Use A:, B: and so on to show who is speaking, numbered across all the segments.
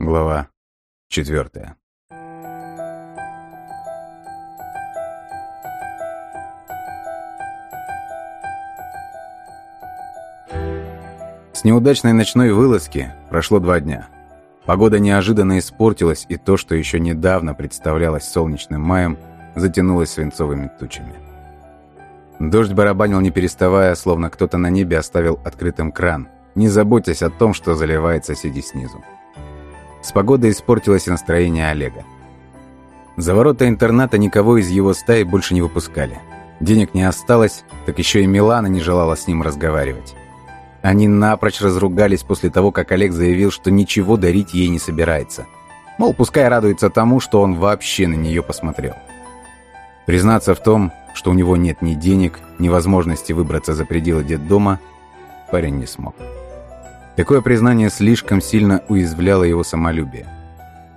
A: Глава четвертая. С неудачной ночной вылазки прошло два дня. Погода неожиданно испортилась, и то, что еще недавно представлялось солнечным маем, затянулось свинцовыми тучами. Дождь барабанил не переставая, словно кто-то на небе оставил открытым кран, не заботясь о том, что заливает соседей снизу. С погодой испортилось настроение Олега. За ворота интерната никого из его стаи больше не выпускали. Денег не осталось, так еще и Милана не желала с ним разговаривать. Они напрочь разругались после того, как Олег заявил, что ничего дарить ей не собирается. Мол, пускай радуется тому, что он вообще на нее посмотрел. Признаться в том, что у него нет ни денег, ни возможности выбраться за пределы детдома, парень не смог. Такое признание слишком сильно уязвляло его самолюбие.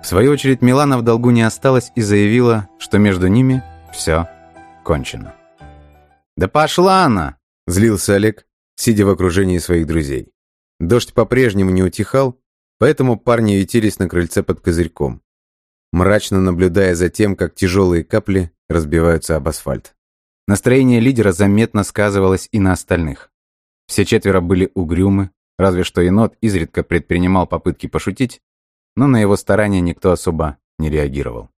A: В свою очередь Милана в долгу не осталась и заявила, что между ними все кончено. «Да пошла она!» – злился Олег, сидя в окружении своих друзей. Дождь по-прежнему не утихал, поэтому парни ютились на крыльце под козырьком, мрачно наблюдая за тем, как тяжелые капли разбиваются об асфальт. Настроение лидера заметно сказывалось и на остальных. Все четверо были угрюмы, Разве что енот изредка предпринимал попытки пошутить, но на его старания никто особо не реагировал.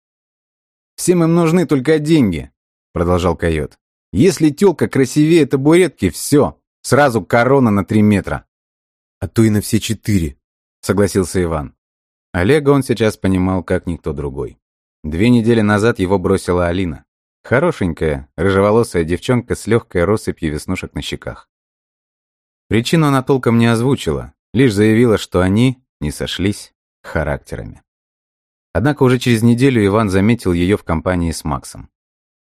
A: «Всем им нужны только деньги», — продолжал койот. «Если тёлка красивее табуретки, все, сразу корона на три метра».
B: «А то и на все четыре», —
A: согласился Иван. Олега он сейчас понимал, как никто другой. Две недели назад его бросила Алина. Хорошенькая, рыжеволосая девчонка с легкой россыпью веснушек на щеках. Причину она толком не озвучила, лишь заявила, что они не сошлись характерами. Однако уже через неделю Иван заметил ее в компании с Максом.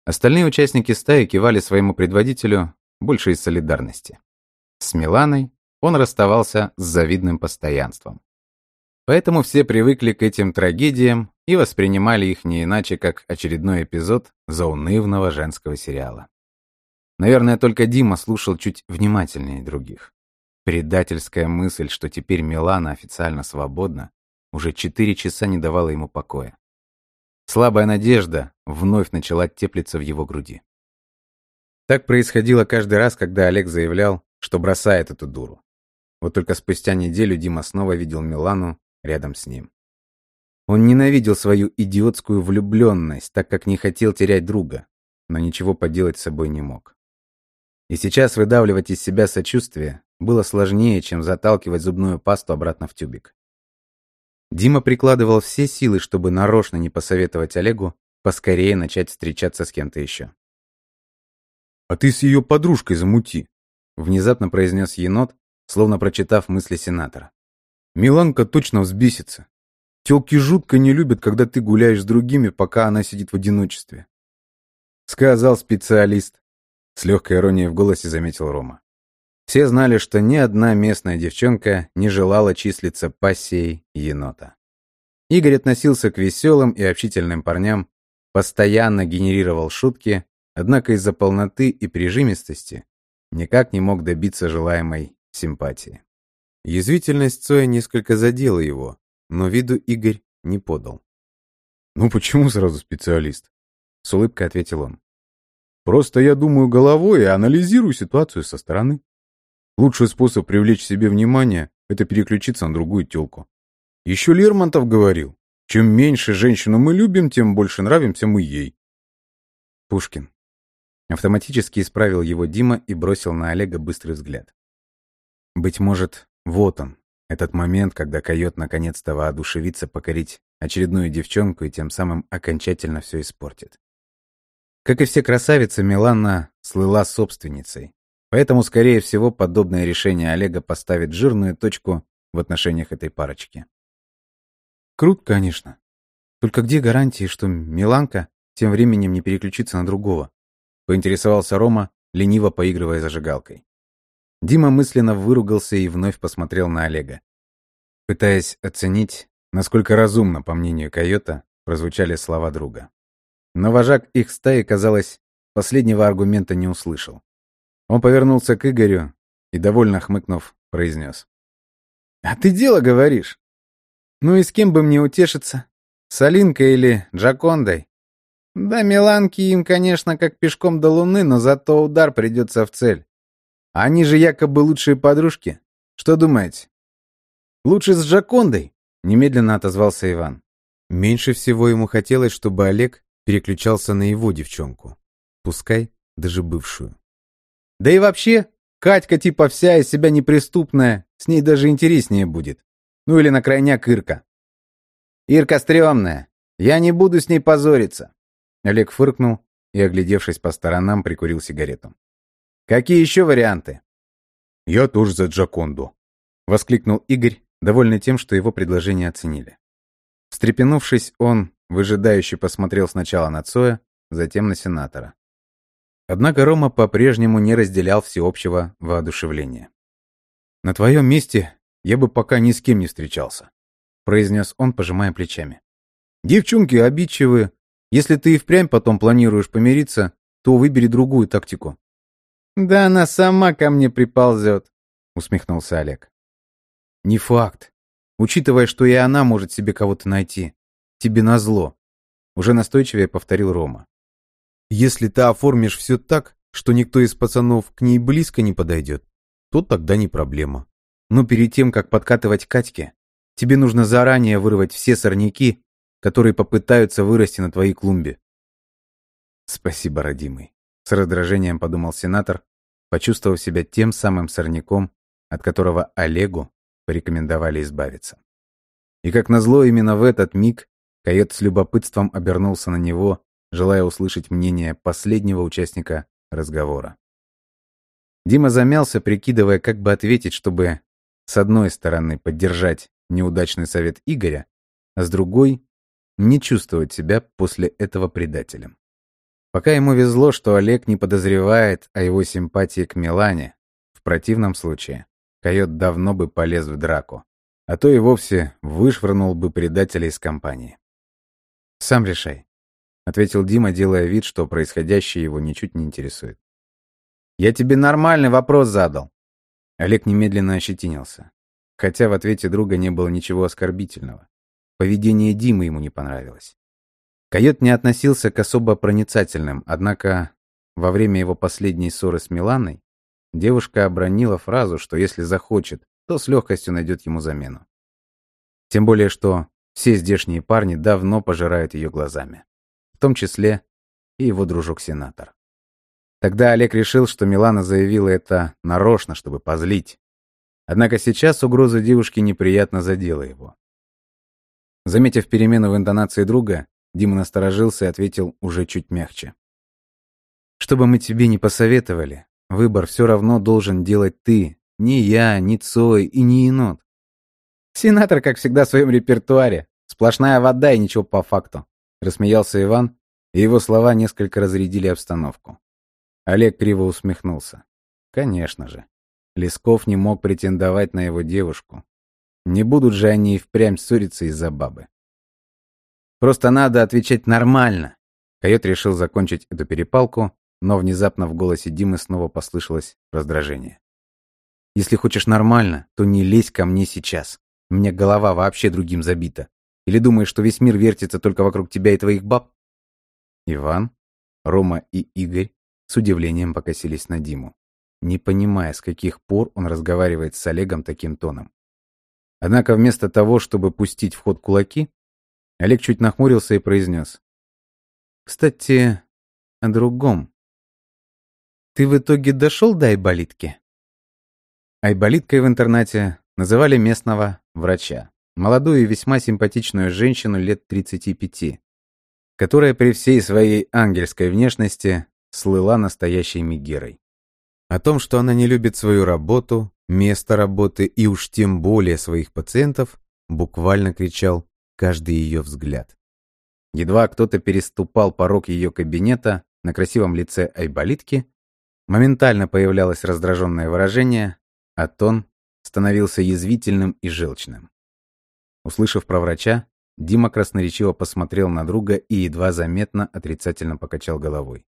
A: Остальные участники стаи кивали своему предводителю больше из солидарности. С Миланой он расставался с завидным постоянством. Поэтому все привыкли к этим трагедиям и воспринимали их не иначе, как очередной эпизод заунывного женского сериала. Наверное, только Дима слушал чуть внимательнее других. Предательская мысль, что теперь Милана официально свободна, уже четыре часа не давала ему покоя. Слабая надежда вновь начала теплиться в его груди. Так происходило каждый раз, когда Олег заявлял, что бросает эту дуру. Вот только спустя неделю Дима снова видел Милану рядом с ним. Он ненавидел свою идиотскую влюбленность, так как не хотел терять друга, но ничего поделать с собой не мог. И сейчас выдавливать из себя сочувствие было сложнее, чем заталкивать зубную пасту обратно в тюбик. Дима прикладывал все силы, чтобы нарочно не посоветовать Олегу поскорее начать встречаться с кем-то еще.
B: «А ты с ее подружкой замути», —
A: внезапно произнес енот, словно прочитав мысли сенатора.
B: «Миланка точно взбесится. Телки жутко не любят, когда ты гуляешь с другими, пока она сидит в одиночестве».
A: Сказал специалист. С легкой иронией в голосе заметил Рома. Все знали, что ни одна местная девчонка не желала числиться пассией енота. Игорь относился к веселым и общительным парням, постоянно генерировал шутки, однако из-за полноты и прижимистости никак не мог добиться желаемой симпатии. Язвительность Цоя несколько задела его, но виду Игорь не подал.
B: «Ну почему сразу специалист?»
A: — с улыбкой ответил он.
B: «Просто я думаю головой и анализирую ситуацию со стороны». Лучший способ привлечь себе внимание – это переключиться на другую телку. Еще Лермонтов говорил, чем меньше женщину мы любим, тем больше нравимся мы ей.
A: Пушкин. Автоматически исправил его Дима и бросил на Олега быстрый взгляд. Быть может, вот он, этот момент, когда койот наконец-то воодушевится покорить очередную девчонку и тем самым окончательно все испортит. Как и все красавицы, Миланна слыла собственницей, Поэтому, скорее всего, подобное решение Олега поставит жирную точку в отношениях этой парочки.
B: Крут, конечно. Только где гарантии, что Миланка тем временем не переключится на другого?
A: Поинтересовался Рома, лениво поигрывая зажигалкой. Дима мысленно выругался и вновь посмотрел на Олега. Пытаясь оценить, насколько разумно, по мнению койота, прозвучали слова друга. Но вожак их стаи, казалось, последнего аргумента не услышал. Он повернулся к Игорю и, довольно хмыкнув, произнес. «А ты дело говоришь?» Ну и с кем бы мне утешиться? С Алинкой или Джакондой? Да, Миланки им, конечно, как пешком до Луны, но зато удар придется в цель. Они же якобы лучшие подружки. Что думаете? Лучше с Джакондой, немедленно отозвался Иван.
B: Меньше всего ему хотелось, чтобы Олег переключался на его девчонку. Пускай даже бывшую.
A: Да и вообще, Катька типа вся из себя неприступная, с ней даже интереснее будет. Ну или на крайняк Ирка. Ирка стрёмная, я не буду с ней позориться. Олег фыркнул и, оглядевшись по сторонам, прикурил сигарету. Какие еще варианты?
B: Я тоже за Джаконду, воскликнул Игорь, довольный тем, что его предложение оценили.
A: Встрепенувшись, он выжидающе посмотрел сначала на Цоя, затем на сенатора. Однако Рома по-прежнему не разделял всеобщего воодушевления.
B: «На твоем месте я бы пока ни с кем не встречался», — произнес он, пожимая плечами. «Девчонки обидчивые. Если ты и впрямь потом планируешь помириться, то выбери другую тактику».
A: «Да она сама ко мне приползет», — усмехнулся Олег.
B: «Не факт. Учитывая, что и она может себе кого-то найти. Тебе назло», — уже настойчивее повторил Рома. Если ты оформишь все так, что никто из пацанов к ней близко не подойдет, то тогда не проблема. Но перед тем, как подкатывать Катьке, тебе нужно заранее вырвать все сорняки, которые попытаются вырасти на твоей клумбе.
A: Спасибо, родимый. С раздражением подумал сенатор, почувствовав себя тем самым сорняком, от которого Олегу порекомендовали избавиться. И как назло, именно в этот миг Койот с любопытством обернулся на него желая услышать мнение последнего участника разговора. Дима замялся, прикидывая, как бы ответить, чтобы с одной стороны поддержать неудачный совет Игоря, а с другой — не чувствовать себя после этого предателем. Пока ему везло, что Олег не подозревает о его симпатии к Милане, в противном случае койот давно бы полез в драку, а то и вовсе вышвырнул бы предателя из компании. «Сам решай», — ответил Дима, делая вид, что происходящее его ничуть не интересует. «Я тебе нормальный вопрос задал». Олег немедленно ощетинился. Хотя в ответе друга не было ничего оскорбительного. Поведение Димы ему не понравилось. Койот не относился к особо проницательным, однако во время его последней ссоры с Миланой девушка обронила фразу, что если захочет, то с легкостью найдет ему замену. Тем более, что все здешние парни давно пожирают ее глазами том числе и его дружок-сенатор. Тогда Олег решил, что Милана заявила это нарочно, чтобы позлить. Однако сейчас угроза девушки неприятно задела его. Заметив перемену в интонации друга, Дима насторожился и ответил уже чуть мягче. «Что бы мы тебе не посоветовали, выбор все равно должен делать ты, не я, не Цой и не енот. Сенатор, как всегда, в своем репертуаре. Сплошная вода и ничего по факту. Рассмеялся Иван, и его слова несколько разрядили обстановку. Олег криво усмехнулся. Конечно же. Лесков не мог претендовать на его девушку. Не будут же они и впрямь ссориться из-за бабы. Просто надо отвечать нормально. Койот решил закончить эту перепалку, но внезапно в голосе Димы снова послышалось раздражение. Если хочешь нормально, то не лезь ко мне сейчас. У меня голова вообще другим забита. Или думаешь, что весь мир вертится только вокруг тебя и твоих баб?» Иван, Рома и Игорь с удивлением покосились на Диму, не понимая, с каких пор он разговаривает с Олегом таким тоном. Однако вместо того, чтобы пустить в ход кулаки, Олег чуть нахмурился и произнес. «Кстати, о другом. Ты в итоге дошел до Айболитки?» Айболиткой в интернате называли местного врача молодую и весьма симпатичную женщину лет 35, которая при всей своей ангельской внешности слыла настоящей мигерой. О том, что она не любит свою работу, место работы и уж тем более своих пациентов, буквально кричал каждый ее взгляд. Едва кто-то переступал порог ее кабинета на красивом лице Айболитки, моментально появлялось раздраженное выражение, а тон становился язвительным и желчным. Услышав про врача, Дима красноречиво посмотрел на друга и едва заметно отрицательно покачал головой.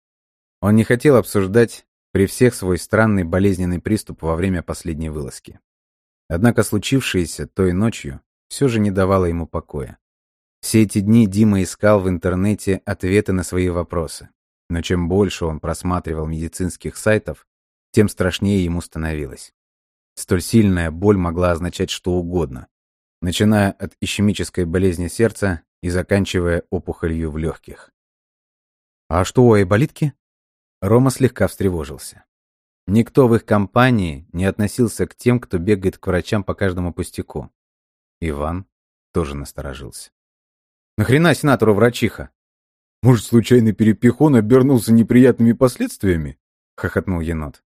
A: Он не хотел обсуждать при всех свой странный болезненный приступ во время последней вылазки. Однако случившееся той ночью все же не давала ему покоя. Все эти дни Дима искал в интернете ответы на свои вопросы. Но чем больше он просматривал медицинских сайтов, тем страшнее ему становилось. Столь сильная боль могла означать что угодно, начиная от ишемической болезни сердца и заканчивая опухолью в легких. «А что у айболитки?» Рома слегка встревожился. Никто в их компании не относился к тем, кто бегает к врачам по каждому пустяку. Иван тоже насторожился. «Нахрена сенатору врачиха?»
B: «Может, случайный перепихон обернулся неприятными последствиями?»
A: — хохотнул енот.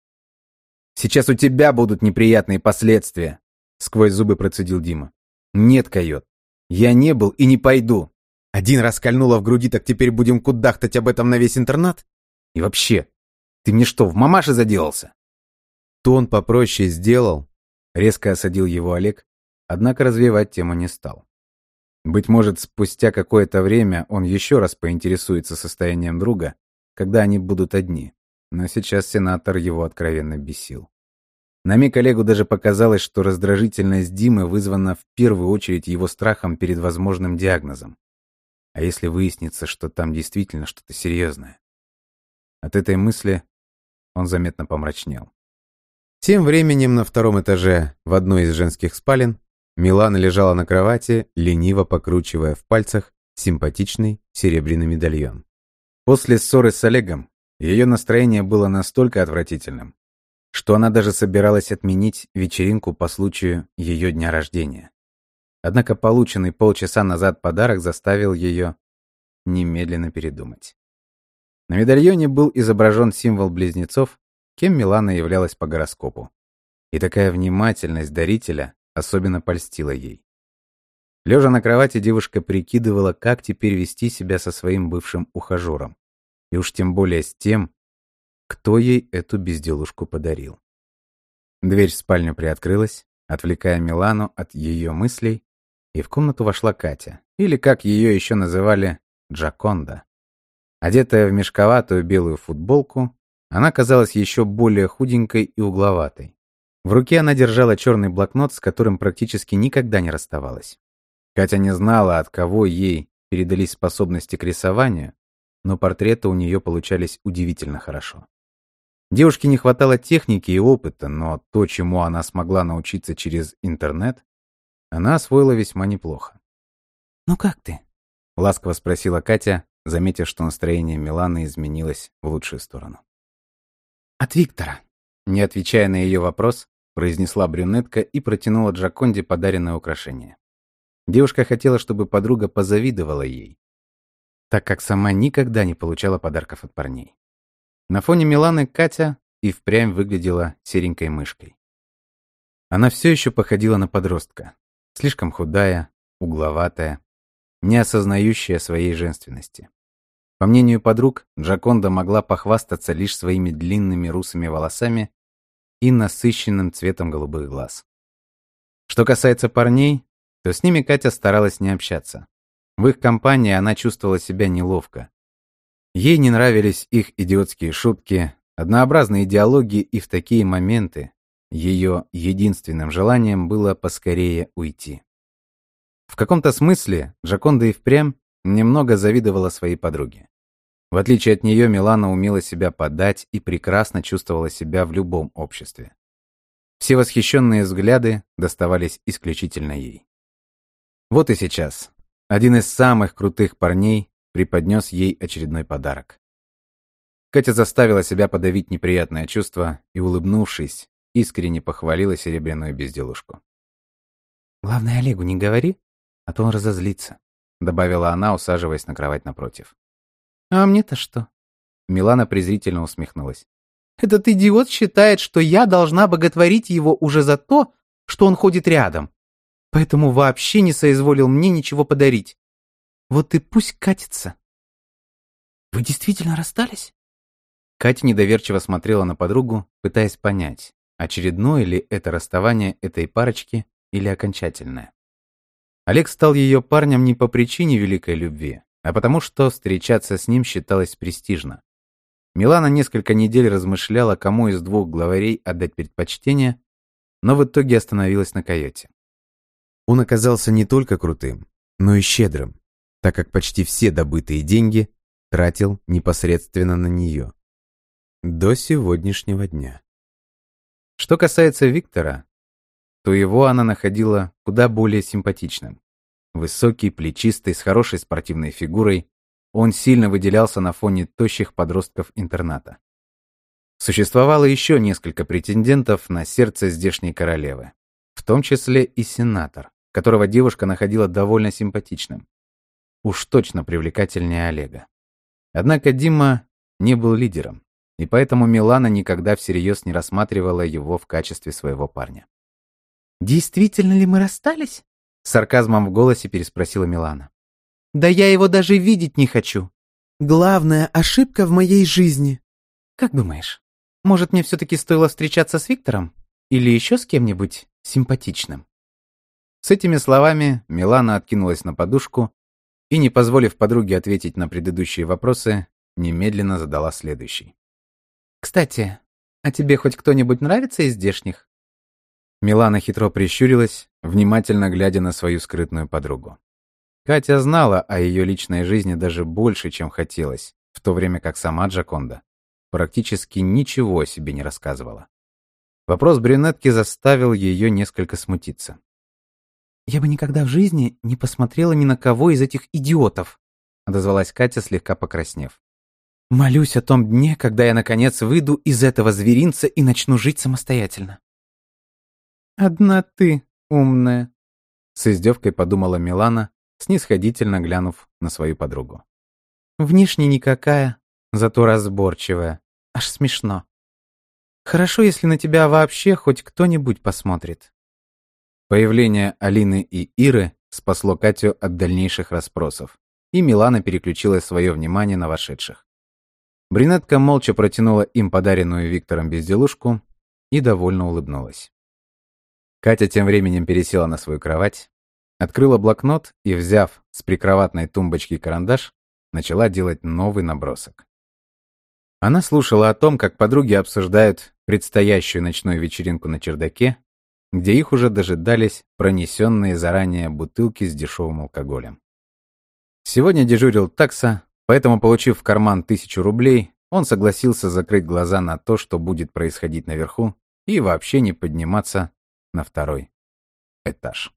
A: «Сейчас у тебя будут неприятные последствия!» — сквозь зубы процедил Дима. «Нет, койот, я не был и не пойду. Один раз кольнуло в груди, так теперь будем кудахтать об этом на весь интернат? И вообще, ты мне что, в мамаше заделался?» Тон попроще сделал, резко осадил его Олег, однако развивать тему не стал. Быть может, спустя какое-то время он еще раз поинтересуется состоянием друга, когда они будут одни. Но сейчас сенатор его откровенно бесил. На миг Олегу даже показалось, что раздражительность Димы вызвана в первую очередь его страхом перед возможным диагнозом. А если выяснится, что там действительно что-то серьезное? От этой мысли он заметно помрачнел. Тем временем на втором этаже, в одной из женских спален, Милана лежала на кровати, лениво покручивая в пальцах симпатичный серебряный медальон. После ссоры с Олегом ее настроение было настолько отвратительным, что она даже собиралась отменить вечеринку по случаю ее дня рождения. Однако полученный полчаса назад подарок заставил ее немедленно передумать. На медальоне был изображен символ близнецов, кем Милана являлась по гороскопу. И такая внимательность дарителя особенно польстила ей. Лежа на кровати, девушка прикидывала, как теперь вести себя со своим бывшим ухажером и уж тем более с тем, кто ей эту безделушку подарил. Дверь в спальню приоткрылась, отвлекая Милану от ее мыслей, и в комнату вошла Катя, или, как ее еще называли, Джаконда. Одетая в мешковатую белую футболку, она казалась еще более худенькой и угловатой. В руке она держала черный блокнот, с которым практически никогда не расставалась. Катя не знала, от кого ей передались способности к рисованию, но портреты у нее получались удивительно хорошо. Девушке не хватало техники и опыта, но то, чему она смогла научиться через интернет, она освоила весьма неплохо.
C: «Ну как ты?»
A: — ласково спросила Катя, заметив, что настроение Миланы изменилось в лучшую сторону.
C: «От Виктора».
A: Не отвечая на ее вопрос, произнесла брюнетка и протянула Джаконде подаренное украшение. Девушка хотела, чтобы подруга позавидовала ей, так как сама никогда не получала подарков от парней. На фоне Миланы Катя и впрямь выглядела серенькой мышкой. Она все еще походила на подростка, слишком худая, угловатая, не осознающая своей женственности. По мнению подруг, Джаконда могла похвастаться лишь своими длинными русыми волосами и насыщенным цветом голубых глаз. Что касается парней, то с ними Катя старалась не общаться. В их компании она чувствовала себя неловко. Ей не нравились их идиотские шутки, однообразные идеологии, и в такие моменты ее единственным желанием было поскорее уйти. В каком-то смысле Джаконда и впрямь немного завидовала своей подруге. В отличие от нее, Милана умела себя подать и прекрасно чувствовала себя в любом обществе. Все восхищенные взгляды доставались исключительно ей. Вот и сейчас, один из самых крутых парней преподнес ей очередной подарок. Катя заставила себя подавить неприятное чувство и, улыбнувшись, искренне похвалила серебряную безделушку.
C: «Главное, Олегу не говори, а то он разозлится», —
A: добавила она, усаживаясь на кровать напротив.
C: «А мне-то что?»
A: Милана презрительно усмехнулась.
C: «Этот идиот считает, что я должна боготворить его уже за то, что он ходит рядом поэтому вообще не соизволил мне ничего подарить. Вот и пусть катится. Вы действительно расстались?
A: Катя недоверчиво смотрела на подругу, пытаясь понять, очередное ли это расставание этой парочки или окончательное. Олег стал ее парнем не по причине великой любви, а потому что встречаться с ним считалось престижно. Милана несколько недель размышляла, кому из двух главарей отдать предпочтение, но в итоге остановилась на койоте. Он оказался не только крутым, но и щедрым, так как почти все добытые деньги тратил непосредственно на нее. До сегодняшнего дня.
C: Что касается Виктора, то его она находила куда более симпатичным. Высокий, плечистый, с хорошей спортивной фигурой, он сильно выделялся на фоне тощих подростков интерната. Существовало еще несколько претендентов на сердце здешней королевы, в том числе и сенатор, которого девушка находила довольно симпатичным. Уж точно привлекательнее Олега. Однако Дима не был лидером, и поэтому Милана никогда всерьез не рассматривала его в качестве своего парня. «Действительно ли мы расстались?» С сарказмом в голосе переспросила Милана. «Да я его даже видеть не хочу. Главная ошибка в моей жизни». «Как думаешь, может, мне все-таки стоило встречаться с Виктором? Или еще с кем-нибудь симпатичным?» С этими словами Милана откинулась на подушку и, не позволив подруге ответить на предыдущие вопросы, немедленно задала следующий. «Кстати, а тебе хоть кто-нибудь нравится из здешних?» Милана хитро прищурилась, внимательно глядя на свою скрытную подругу. Катя знала о ее личной жизни даже больше, чем хотелось, в то время как сама Джаконда практически ничего о себе не рассказывала. Вопрос брюнетки заставил ее несколько смутиться. «Я бы никогда в жизни не посмотрела ни на кого из этих идиотов», отозвалась Катя, слегка покраснев. «Молюсь о том дне, когда я, наконец, выйду из этого зверинца и начну жить самостоятельно». «Одна ты умная», — с издевкой подумала Милана, снисходительно глянув на свою подругу. «Внешне никакая, зато разборчивая. Аж смешно. Хорошо, если на тебя вообще хоть кто-нибудь посмотрит. Появление Алины и Иры спасло Катю от дальнейших расспросов, и Милана переключила свое внимание на вошедших. Брюнетка молча протянула им подаренную Виктором безделушку и довольно улыбнулась. Катя тем временем пересела на свою кровать, открыла блокнот и, взяв с прикроватной тумбочки карандаш, начала делать новый набросок. Она слушала о том, как подруги обсуждают предстоящую ночную вечеринку на чердаке, где их уже дожидались пронесенные заранее бутылки с дешевым алкоголем. Сегодня дежурил такса, поэтому, получив в карман тысячу рублей, он согласился закрыть глаза на то, что будет происходить наверху, и вообще не подниматься на второй этаж.